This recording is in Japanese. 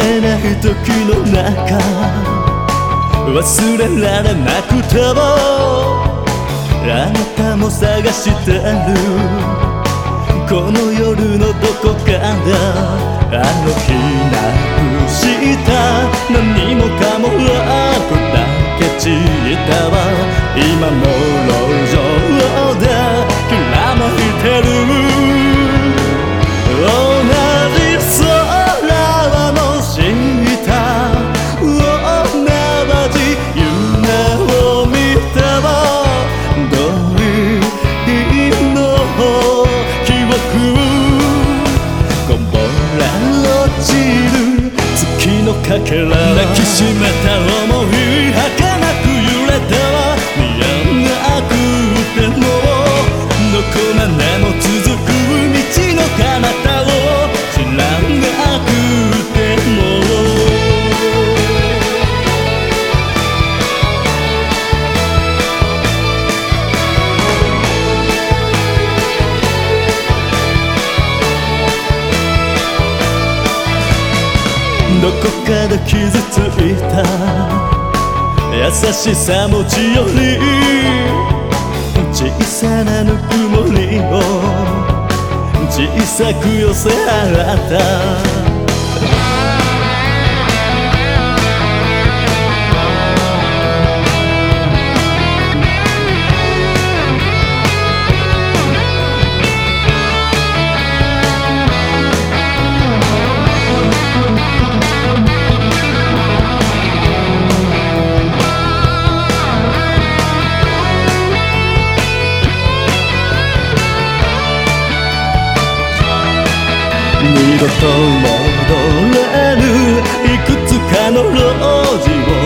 えない時の中忘れられなくてもあなたも探してる。この夜のどこかであの日なくした。何もかの記憶こぼれ落ちる月のかけら。抱きしめた想い儚く揺れては見えなくてもどこまでも続く道の彼方。どこかで傷ついた。優しさ持ちより小さなぬくもりを。小さく寄せ払った。二度と戻れぬいくつかの路地を